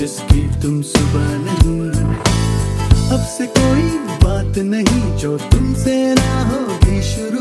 जिसकी तुम सुबह नहीं अब से कोई बात नहीं जो तुमसे ना होगी शुरू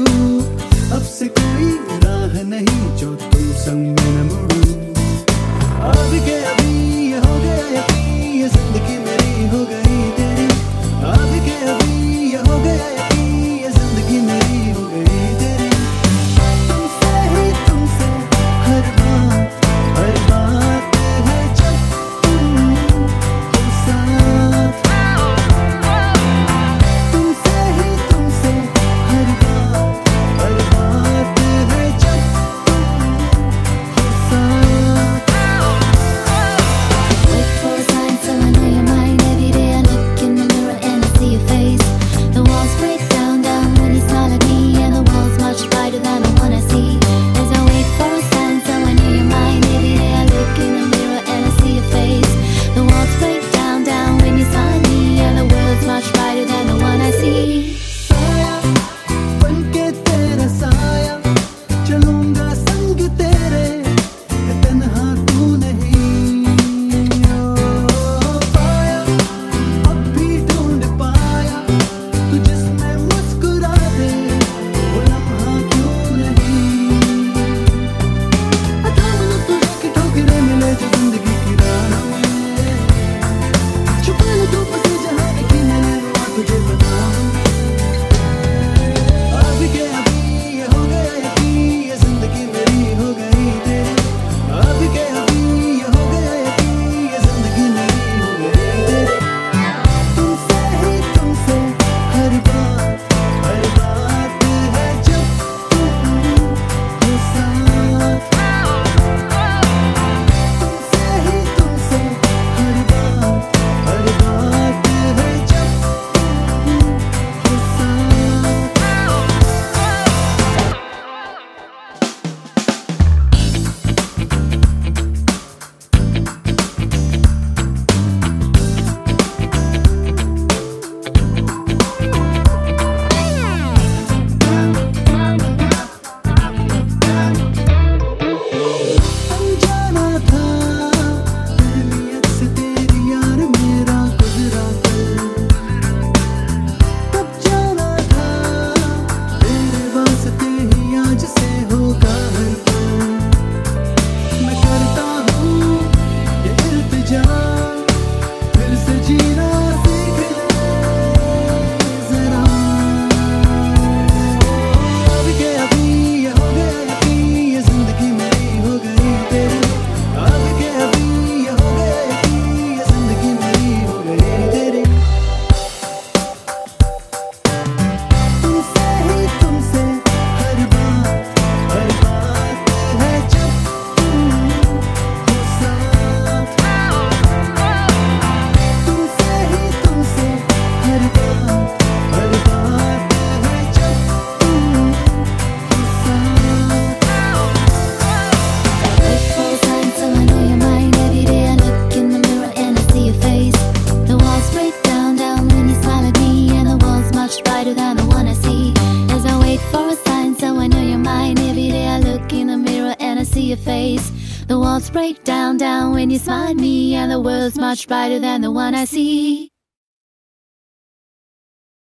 brighter than the one I see. As I wait for a sign, so I know you're mine. Every day I look in the mirror and I see your face. The walls break down, down when you smile at me, and the world's much brighter than the one I see.